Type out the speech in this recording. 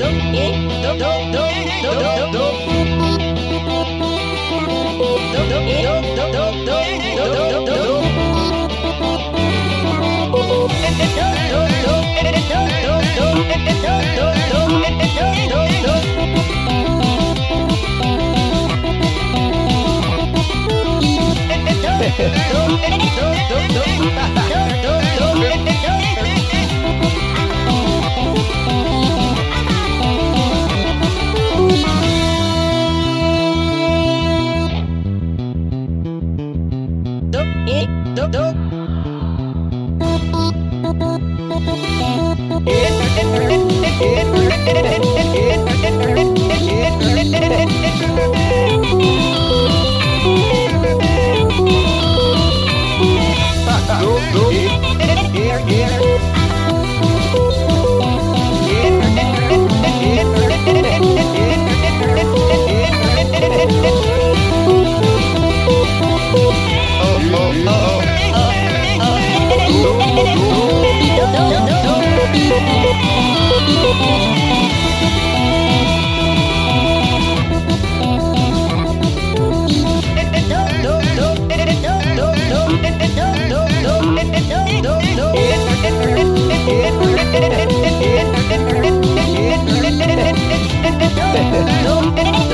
Don't えどど。えええええ。Boom.